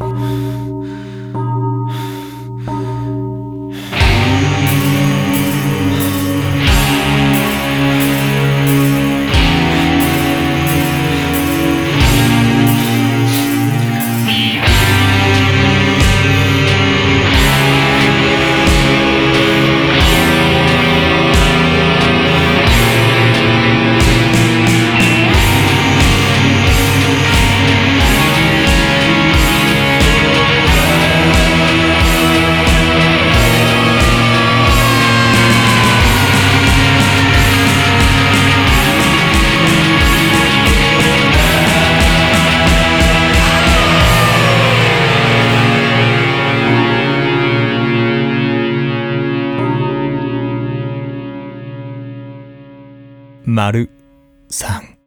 ああ。丸3